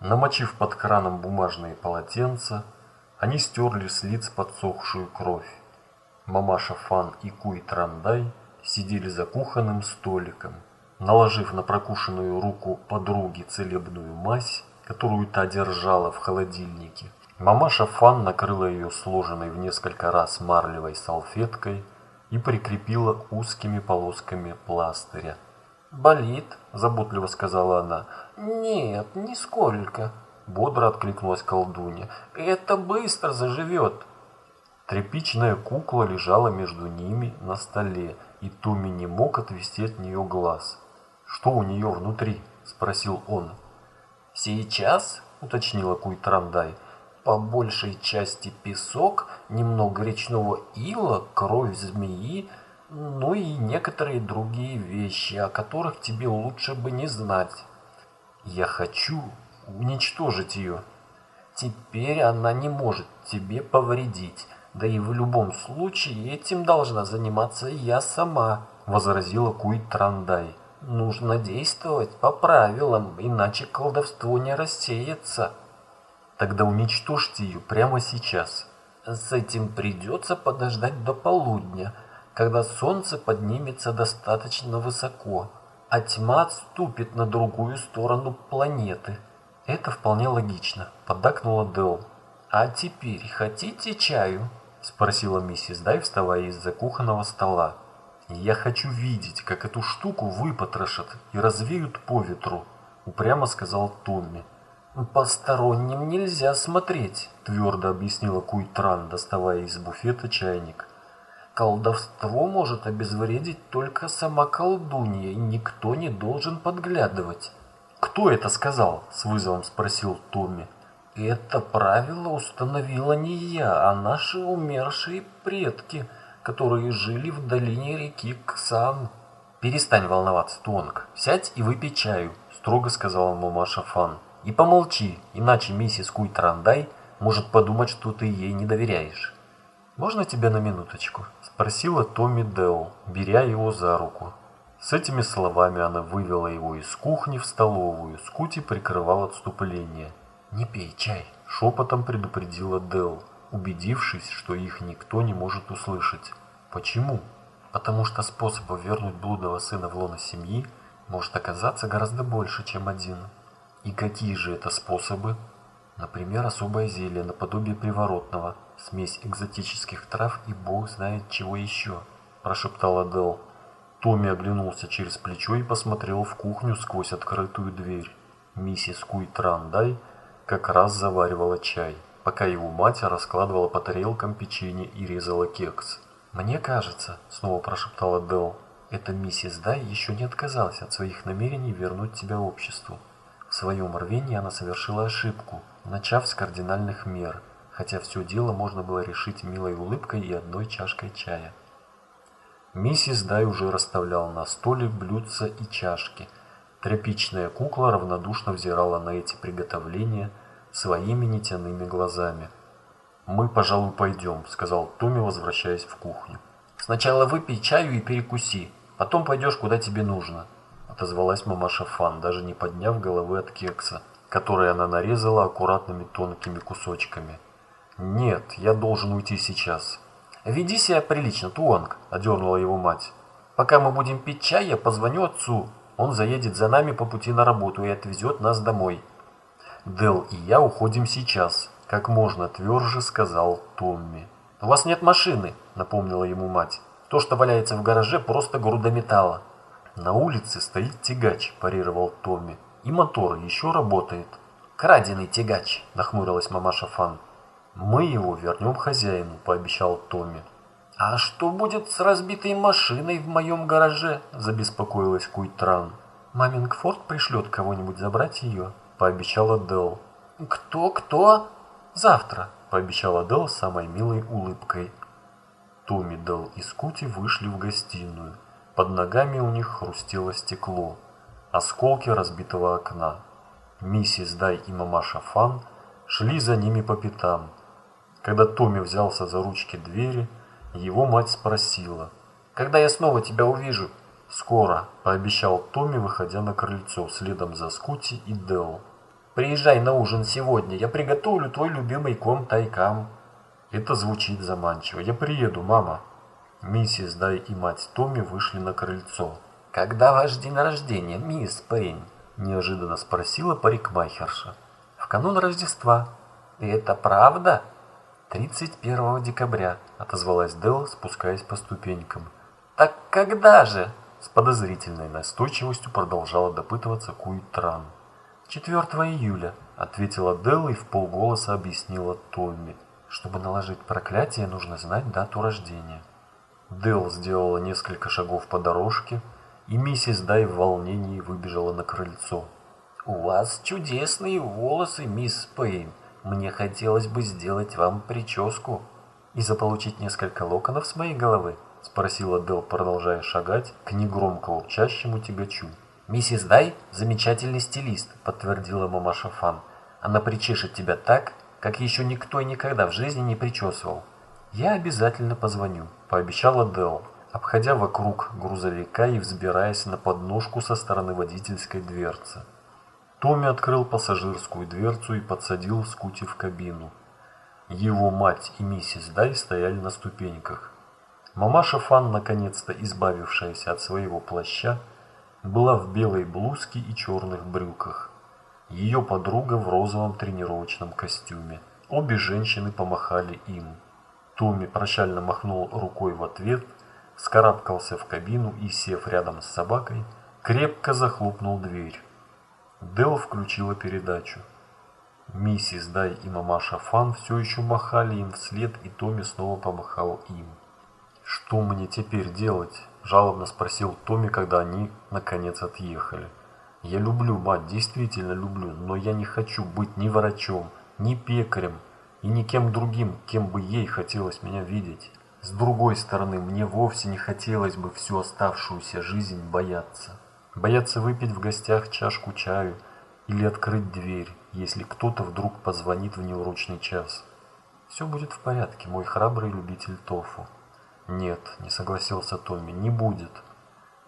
Намочив под краном бумажные полотенца, они стерли с лиц подсохшую кровь. Мамаша Фан и Куй Трандай сидели за кухонным столиком. Наложив на прокушенную руку подруги целебную мазь, которую та держала в холодильнике, мамаша Фан накрыла ее сложенной в несколько раз марлевой салфеткой и прикрепила узкими полосками пластыря. «Болит?» – заботливо сказала она. «Нет, нисколько», – бодро откликнулась колдунья. «Это быстро заживет». Тряпичная кукла лежала между ними на столе, и Туми не мог отвести от нее глаз. «Что у нее внутри?» – спросил он. «Сейчас?» – уточнила Куйтрандай. «По большей части песок, немного речного ила, кровь змеи, ну и некоторые другие вещи, о которых тебе лучше бы не знать. Я хочу уничтожить ее. Теперь она не может тебе повредить, да и в любом случае этим должна заниматься я сама, возразила Куй Трандай. Нужно действовать по правилам, иначе колдовство не рассеется. Тогда уничтожьте ее прямо сейчас. С этим придется подождать до полудня, когда солнце поднимется достаточно высоко, а тьма отступит на другую сторону планеты. Это вполне логично, поддакнула Дэл. А теперь хотите чаю? Спросила миссис Дай, вставая из-за кухонного стола. Я хочу видеть, как эту штуку выпотрошат и развеют по ветру, упрямо сказал Томми. «Посторонним нельзя смотреть», – твердо объяснила Куйтран, доставая из буфета чайник. Колдовство может обезвредить только сама колдунья, и никто не должен подглядывать. «Кто это сказал?» – с вызовом спросил Томми. «Это правило установила не я, а наши умершие предки, которые жили в долине реки Ксан». «Перестань волноваться, Тонг. Сядь и выпей чаю», – строго сказала мамаша Фан. «И помолчи, иначе миссис Куйтрандай может подумать, что ты ей не доверяешь». «Можно тебя на минуточку?» – спросила Томми Делл, беря его за руку. С этими словами она вывела его из кухни в столовую, Скути прикрывал отступление. «Не пей чай», – шепотом предупредила Делл, убедившись, что их никто не может услышать. «Почему?» «Потому что способов вернуть блудного сына в лоно семьи может оказаться гораздо больше, чем один». «И какие же это способы?» «Например, особое зелье наподобие приворотного – смесь экзотических трав и бог знает чего еще», – прошептала Дел. Томми оглянулся через плечо и посмотрел в кухню сквозь открытую дверь. Миссис Куйтрандай как раз заваривала чай, пока его мать раскладывала по тарелкам печенье и резала кекс. «Мне кажется», – снова прошептала Дел, – «эта миссис Дай еще не отказалась от своих намерений вернуть тебя обществу. В своем рвении она совершила ошибку, начав с кардинальных мер – хотя все дело можно было решить милой улыбкой и одной чашкой чая. Миссис Дай уже расставляла на столе блюдца и чашки. Тряпичная кукла равнодушно взирала на эти приготовления своими нетяными глазами. «Мы, пожалуй, пойдем», — сказал Томми, возвращаясь в кухню. «Сначала выпей чаю и перекуси, потом пойдешь, куда тебе нужно», — отозвалась мамаша Фан, даже не подняв головы от кекса, который она нарезала аккуратными тонкими кусочками. «Нет, я должен уйти сейчас». «Веди себя прилично, Туанг», – одернула его мать. «Пока мы будем пить чай, я позвоню отцу. Он заедет за нами по пути на работу и отвезет нас домой». «Дел и я уходим сейчас», – как можно тверже сказал Томми. «У вас нет машины», – напомнила ему мать. «То, что валяется в гараже, просто груда металла». «На улице стоит тягач», – парировал Томми. «И мотор еще работает». «Краденый тягач», – нахмурилась мамаша Фан. «Мы его вернем хозяину», – пообещал Томми. «А что будет с разбитой машиной в моем гараже?» – забеспокоилась Куйтран. «Мамингфорд пришлет кого-нибудь забрать ее», – пообещала Дел. «Кто-кто?» «Завтра», – пообещала Дел с самой милой улыбкой. Томми, Дел и Скути вышли в гостиную. Под ногами у них хрустело стекло. Осколки разбитого окна. Миссис Дай и мамаша Фан шли за ними по пятам, когда Томми взялся за ручки двери, его мать спросила. «Когда я снова тебя увижу?» «Скоро», – пообещал Томми, выходя на крыльцо, следом за Скути и Делл. Приезжай на ужин сегодня, я приготовлю твой любимый ком тайкам. Это звучит заманчиво. Я приеду, мама. Миссис Дай и мать Томми вышли на крыльцо. «Когда ваш день рождения, мисс Пейн?» – неожиданно спросила парикмахерша. «В канун Рождества». «Это правда?» «31 декабря», – отозвалась Делла, спускаясь по ступенькам. «Так когда же?» С подозрительной настойчивостью продолжала допытываться Куитран. 4 июля, ответила Делла и в полголоса объяснила Томми. Чтобы наложить проклятие, нужно знать дату рождения. Дел сделала несколько шагов по дорожке, и миссис Дай в волнении выбежала на крыльцо. «У вас чудесные волосы, мисс Пейн. Мне хотелось бы сделать вам прическу и заполучить несколько локонов с моей головы», спросила Дел, продолжая шагать к негромко урчащему тягачу. «Миссис Дай – замечательный стилист», – подтвердила мамаша Фан. «Она причешет тебя так, как еще никто и никогда в жизни не причесывал». «Я обязательно позвоню», – пообещала Дел, обходя вокруг грузовика и взбираясь на подножку со стороны водительской дверцы. Томми открыл пассажирскую дверцу и подсадил Скути в кабину. Его мать и миссис Дай стояли на ступеньках. Мамаша Фан, наконец-то избавившаяся от своего плаща, была в белой блузке и черных брюках. Ее подруга в розовом тренировочном костюме. Обе женщины помахали им. Томми прощально махнул рукой в ответ, вскарабкался в кабину и, сев рядом с собакой, крепко захлопнул дверь. Дел включила передачу. Миссис Дай и мамаша Фан все еще махали им вслед, и Томми снова помахал им. «Что мне теперь делать?» – жалобно спросил Томми, когда они, наконец, отъехали. «Я люблю мать, действительно люблю, но я не хочу быть ни врачом, ни пекарем и никем другим, кем бы ей хотелось меня видеть. С другой стороны, мне вовсе не хотелось бы всю оставшуюся жизнь бояться. Бояться выпить в гостях чашку чаю или открыть дверь, если кто-то вдруг позвонит в неурочный час. Все будет в порядке, мой храбрый любитель тофу. «Нет», — не согласился Томми, — «не будет».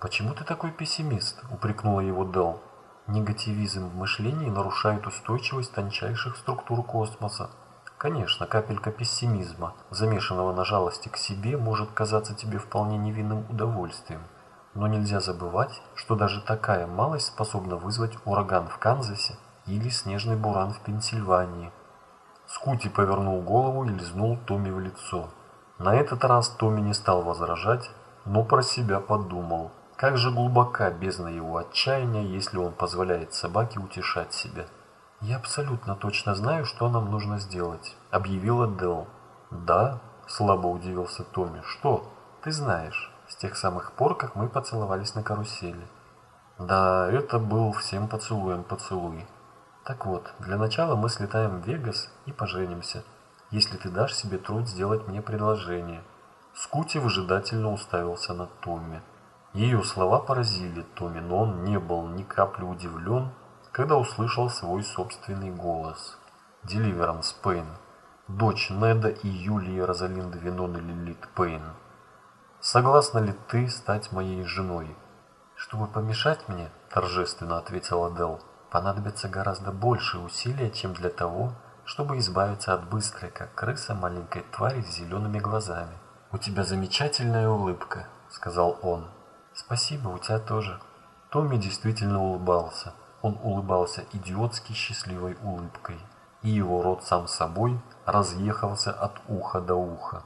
«Почему ты такой пессимист?» — упрекнула его Дел. «Негативизм в мышлении нарушает устойчивость тончайших структур космоса. Конечно, капелька пессимизма, замешанного на жалости к себе, может казаться тебе вполне невинным удовольствием. Но нельзя забывать, что даже такая малость способна вызвать ураган в Канзасе или снежный буран в Пенсильвании». Скути повернул голову и лизнул Томми в лицо. На этот раз Томми не стал возражать, но про себя подумал, как же глубока бездна его отчаяния, если он позволяет собаке утешать себя. «Я абсолютно точно знаю, что нам нужно сделать», — объявила Дел. «Да?» — слабо удивился Томми. «Что? Ты знаешь, с тех самых пор, как мы поцеловались на карусели». «Да, это был всем поцелуем поцелуй. Так вот, для начала мы слетаем в Вегас и поженимся» если ты дашь себе труд сделать мне предложение». Скути выжидательно уставился на Томми. Ее слова поразили Томми, но он не был ни капли удивлен, когда услышал свой собственный голос. Деливеранс Пейн, дочь Неда и Юлии Розалинды Винон и Лилит Пейн. Согласна ли ты стать моей женой? Чтобы помешать мне, торжественно ответила Дел, понадобится гораздо больше усилия, чем для того, чтобы избавиться от быстрой, как крыса, маленькой твари с зелеными глазами. «У тебя замечательная улыбка», — сказал он. «Спасибо, у тебя тоже». Томми действительно улыбался. Он улыбался идиотски счастливой улыбкой. И его рот сам собой разъехался от уха до уха.